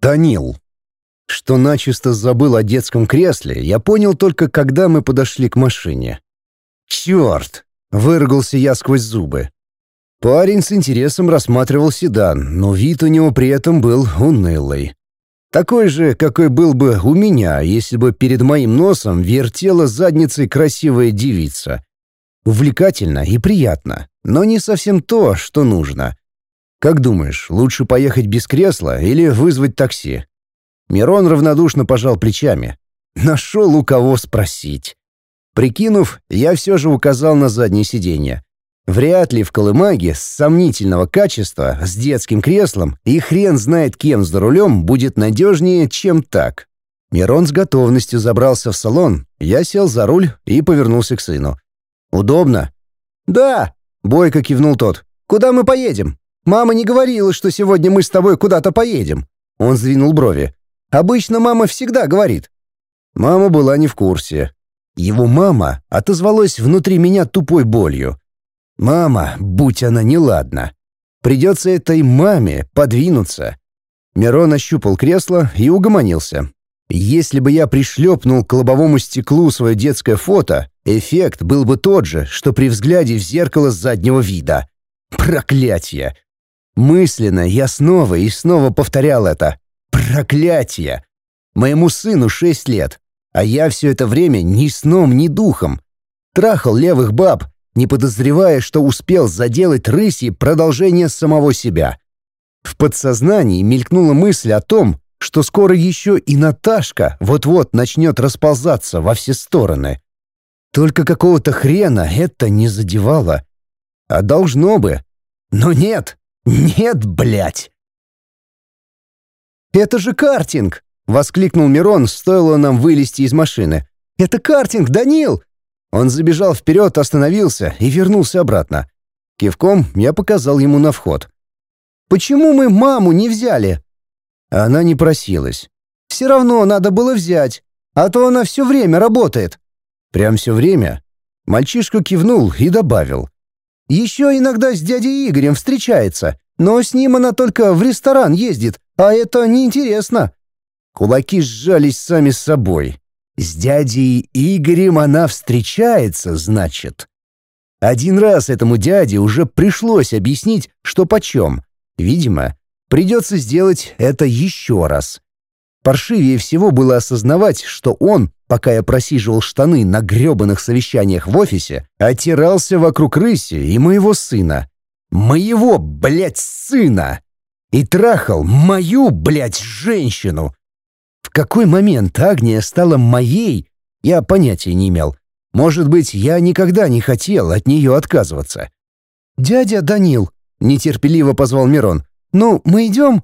Данил. Что начисто забыл о детском кресле, я понял только, когда мы подошли к машине. «Черт!» — выругался я сквозь зубы. Парень с интересом рассматривал седан, но вид у него при этом был унылый. Такой же, какой был бы у меня, если бы перед моим носом вертела задницей красивая девица. Увлекательно и приятно, но не совсем то, что нужно. Как думаешь, лучше поехать без кресла или вызвать такси? Мирон равнодушно пожал плечами. Нашел у кого спросить. Прикинув, я все же указал на заднее сиденье. Вряд ли в Колымаге с сомнительного качества, с детским креслом и хрен знает кем за рулем будет надежнее, чем так. Мирон с готовностью забрался в салон, я сел за руль и повернулся к сыну. «Удобно?» «Да», — бойко кивнул тот. «Куда мы поедем? Мама не говорила, что сегодня мы с тобой куда-то поедем». Он сдвинул брови. «Обычно мама всегда говорит». Мама была не в курсе. Его мама отозвалась внутри меня тупой болью. Мама, будь она неладна. Придется этой маме подвинуться. Мирон ощупал кресло и угомонился. Если бы я пришлепнул к лобовому стеклу свое детское фото, эффект был бы тот же, что при взгляде в зеркало заднего вида. Проклятие! Мысленно я снова и снова повторял это. Проклятие! Моему сыну шесть лет, а я все это время ни сном, ни духом. Трахал левых баб, не подозревая, что успел заделать рыси продолжение самого себя. В подсознании мелькнула мысль о том, что скоро еще и Наташка вот-вот начнет расползаться во все стороны. Только какого-то хрена это не задевало. А должно бы. Но нет, нет, блядь. «Это же картинг!» — воскликнул Мирон, стоило нам вылезти из машины. «Это картинг, Данил! Он забежал вперед, остановился и вернулся обратно. Кивком я показал ему на вход. «Почему мы маму не взяли?» Она не просилась. «Все равно надо было взять, а то она все время работает». «Прям все время?» Мальчишка кивнул и добавил. «Еще иногда с дядей Игорем встречается, но с ним она только в ресторан ездит, а это неинтересно». Кулаки сжались сами собой. С дядей Игорем она встречается, значит. Один раз этому дяде уже пришлось объяснить, что почем. Видимо, придется сделать это еще раз. Паршивее всего было осознавать, что он, пока я просиживал штаны на гребаных совещаниях в офисе, отирался вокруг рыси и моего сына. Моего, блядь, сына! И трахал мою, блядь, женщину! В какой момент Агния стала моей, я понятия не имел. Может быть, я никогда не хотел от нее отказываться. «Дядя Данил», — нетерпеливо позвал Мирон, — «ну, мы идем?»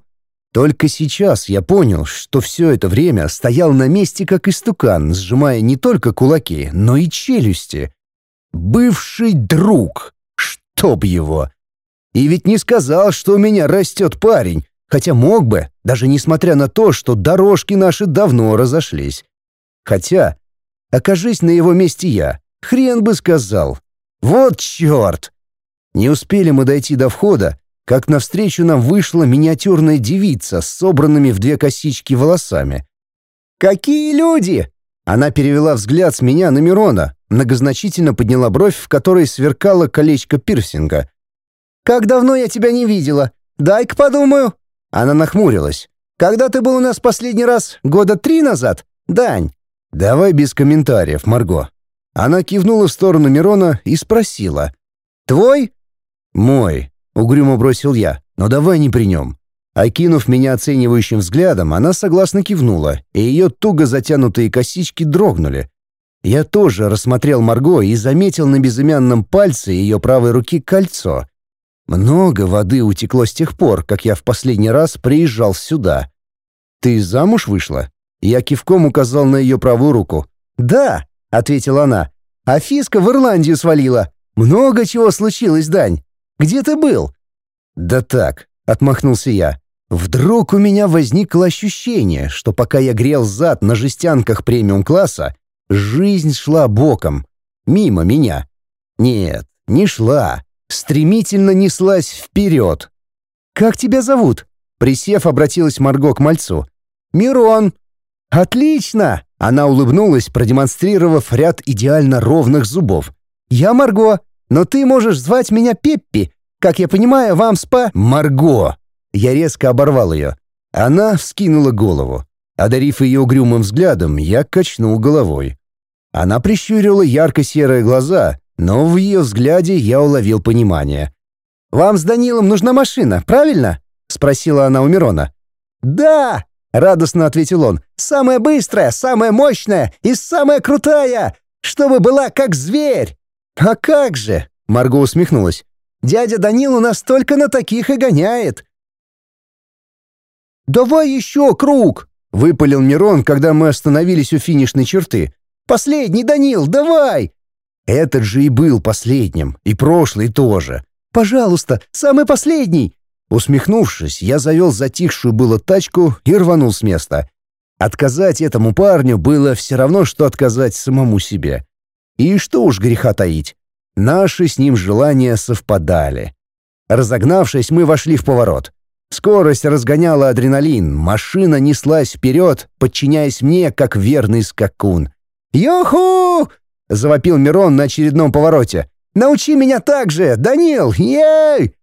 Только сейчас я понял, что все это время стоял на месте как истукан, сжимая не только кулаки, но и челюсти. Бывший друг, чтоб его! И ведь не сказал, что у меня растет парень, Хотя мог бы, даже несмотря на то, что дорожки наши давно разошлись. Хотя, окажись на его месте я, хрен бы сказал. Вот черт! Не успели мы дойти до входа, как навстречу нам вышла миниатюрная девица с собранными в две косички волосами. «Какие люди!» Она перевела взгляд с меня на Мирона, многозначительно подняла бровь, в которой сверкало колечко пирсинга. «Как давно я тебя не видела! Дай-ка подумаю!» Она нахмурилась. «Когда ты был у нас последний раз? Года три назад? Дань?» «Давай без комментариев, Марго». Она кивнула в сторону Мирона и спросила. «Твой?» «Мой», — угрюмо бросил я, «но давай не при нем». Окинув меня оценивающим взглядом, она согласно кивнула, и ее туго затянутые косички дрогнули. Я тоже рассмотрел Марго и заметил на безымянном пальце ее правой руки кольцо. Много воды утекло с тех пор, как я в последний раз приезжал сюда. Ты замуж вышла? Я кивком указал на ее правую руку. Да, ответила она. А Фиска в Ирландию свалила. Много чего случилось, Дань. Где ты был? Да так, отмахнулся я. Вдруг у меня возникло ощущение, что пока я грел зад на жестянках премиум-класса, жизнь шла боком, мимо меня. Нет, не шла, стремительно неслась вперед. «Как тебя зовут?» Присев, обратилась Марго к мальцу. «Мирон!» «Отлично!» Она улыбнулась, продемонстрировав ряд идеально ровных зубов. «Я Марго, но ты можешь звать меня Пеппи. Как я понимаю, вам спа...» «Марго!» Я резко оборвал ее. Она вскинула голову. Одарив ее угрюмым взглядом, я качнул головой. Она прищурила ярко-серые глаза, но в ее взгляде я уловил понимание. «Вам с Данилом нужна машина, правильно?» — спросила она у Мирона. «Да!» — радостно ответил он. «Самая быстрая, самая мощная и самая крутая! Чтобы была как зверь!» «А как же!» — Марго усмехнулась. «Дядя Данил у нас только на таких и гоняет!» «Давай еще круг!» — выпалил Мирон, когда мы остановились у финишной черты. «Последний, Данил, давай!» Этот же и был последним, и прошлый тоже. «Пожалуйста, самый последний!» Усмехнувшись, я завел затихшую было тачку и рванул с места. Отказать этому парню было все равно, что отказать самому себе. И что уж греха таить. Наши с ним желания совпадали. Разогнавшись, мы вошли в поворот. Скорость разгоняла адреналин, машина неслась вперед, подчиняясь мне, как верный скакун. «Юху!» — завопил Мирон на очередном повороте. «Научи меня так же, Данил! Ей!»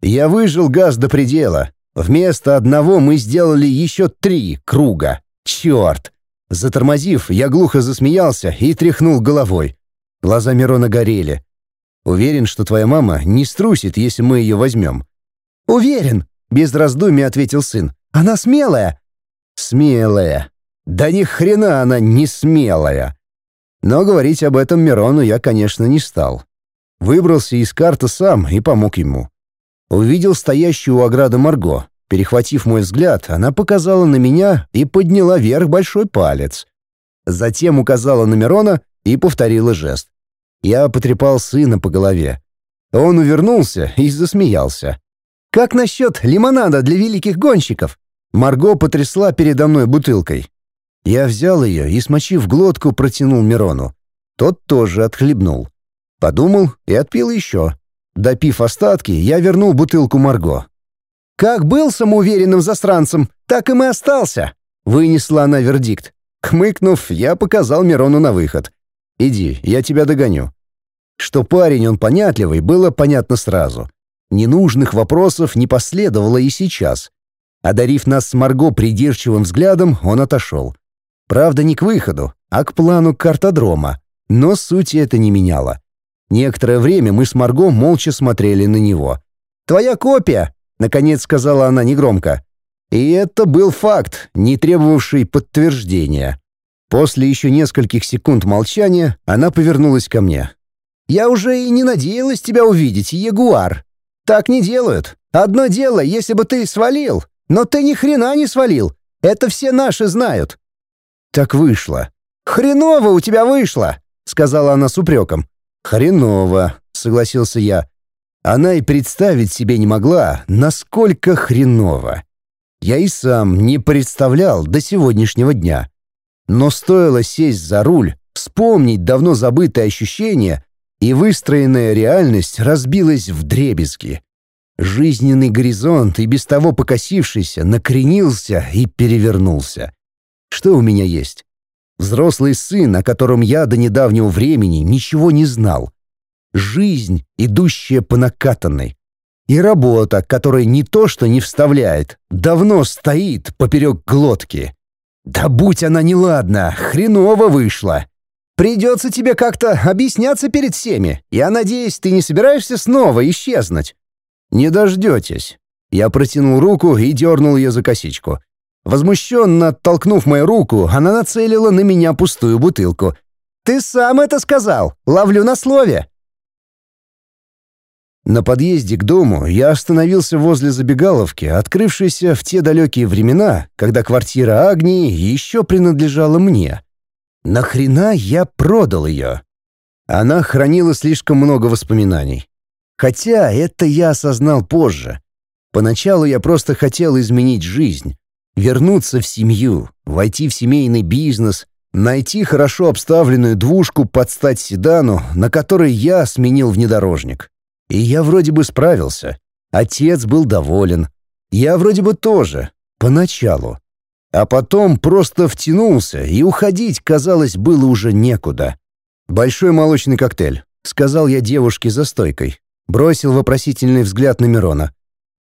Я выжил газ до предела. Вместо одного мы сделали еще три круга. Черт! Затормозив, я глухо засмеялся и тряхнул головой. Глаза Мирона горели. «Уверен, что твоя мама не струсит, если мы ее возьмем». «Уверен», — без раздумий ответил сын. «Она смелая». «Смелая. Да ни хрена она не смелая». Но говорить об этом Мирону я, конечно, не стал. Выбрался из карты сам и помог ему. Увидел стоящую у ограды Марго. Перехватив мой взгляд, она показала на меня и подняла вверх большой палец. Затем указала на Мирона и повторила жест. Я потрепал сына по голове. Он увернулся и засмеялся. «Как насчет лимонада для великих гонщиков?» Марго потрясла передо мной бутылкой. Я взял ее и, смочив глотку, протянул Мирону. Тот тоже отхлебнул. Подумал и отпил еще. Допив остатки, я вернул бутылку Марго. «Как был самоуверенным застранцем, так и мы остался», — вынесла она вердикт. Хмыкнув, я показал Мирону на выход. «Иди, я тебя догоню». Что парень он понятливый, было понятно сразу. Ненужных вопросов не последовало и сейчас. Одарив нас с Марго придирчивым взглядом, он отошел. Правда, не к выходу, а к плану картодрома. Но сути это не меняло. Некоторое время мы с Марго молча смотрели на него. «Твоя копия!» — наконец сказала она негромко. И это был факт, не требовавший подтверждения. После еще нескольких секунд молчания она повернулась ко мне. «Я уже и не надеялась тебя увидеть, Ягуар. Так не делают. Одно дело, если бы ты свалил, но ты ни хрена не свалил. Это все наши знают». «Так вышло». «Хреново у тебя вышло», — сказала она с упреком. «Хреново», — согласился я. Она и представить себе не могла, насколько хреново. Я и сам не представлял до сегодняшнего дня. Но стоило сесть за руль, вспомнить давно забытые ощущения, и выстроенная реальность разбилась в дребезги. Жизненный горизонт, и без того покосившийся, накренился и перевернулся. Что у меня есть? Взрослый сын, о котором я до недавнего времени ничего не знал. Жизнь, идущая по накатанной. И работа, которая не то что не вставляет, давно стоит поперек глотки. Да будь она неладна, хреново вышла. Придется тебе как-то объясняться перед всеми. Я надеюсь, ты не собираешься снова исчезнуть. Не дождетесь. Я протянул руку и дернул ее за косичку. Возмущенно оттолкнув мою руку, она нацелила на меня пустую бутылку. «Ты сам это сказал! Ловлю на слове!» На подъезде к дому я остановился возле забегаловки, открывшейся в те далекие времена, когда квартира Агнии еще принадлежала мне. Нахрена я продал ее? Она хранила слишком много воспоминаний. Хотя это я осознал позже. Поначалу я просто хотел изменить жизнь, вернуться в семью, войти в семейный бизнес, найти хорошо обставленную двушку под стать седану, на которой я сменил внедорожник. И я вроде бы справился. Отец был доволен. Я вроде бы тоже, поначалу. А потом просто втянулся, и уходить, казалось, было уже некуда. «Большой молочный коктейль», — сказал я девушке за стойкой. Бросил вопросительный взгляд на Мирона.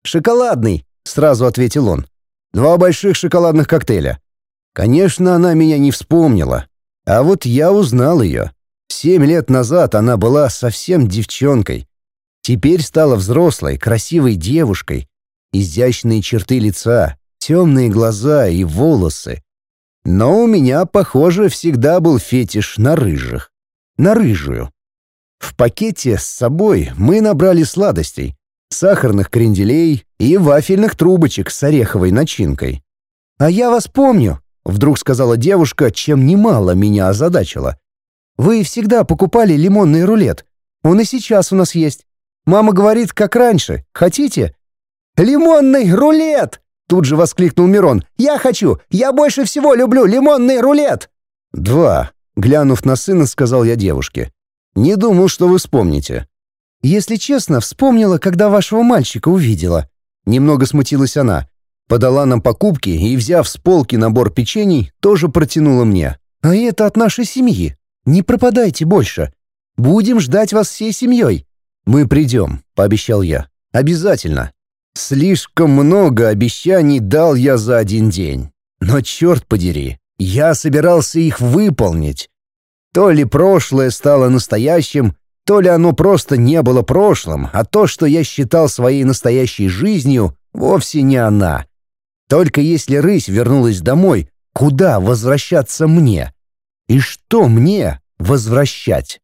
«Шоколадный», — сразу ответил он. «Два больших шоколадных коктейля». Конечно, она меня не вспомнила. А вот я узнал ее. Семь лет назад она была совсем девчонкой. Теперь стала взрослой, красивой девушкой. Изящные черты лица, темные глаза и волосы. Но у меня, похоже, всегда был фетиш на рыжих. На рыжую. В пакете с собой мы набрали сладостей, сахарных кренделей и вафельных трубочек с ореховой начинкой. «А я вас помню», — вдруг сказала девушка, чем немало меня озадачила. «Вы всегда покупали лимонный рулет. Он и сейчас у нас есть. Мама говорит, как раньше. Хотите?» «Лимонный рулет!» Тут же воскликнул Мирон. «Я хочу! Я больше всего люблю лимонный рулет!» «Два», — глянув на сына, сказал я девушке. «Не думал, что вы вспомните». «Если честно, вспомнила, когда вашего мальчика увидела». Немного смутилась она. Подала нам покупки и, взяв с полки набор печений, тоже протянула мне. «А это от нашей семьи. Не пропадайте больше. Будем ждать вас всей семьей». «Мы придем», — пообещал я. «Обязательно». Слишком много обещаний дал я за один день. Но черт подери, я собирался их выполнить. То ли прошлое стало настоящим, то ли оно просто не было прошлым, а то, что я считал своей настоящей жизнью, вовсе не она. Только если рысь вернулась домой, куда возвращаться мне? И что мне возвращать?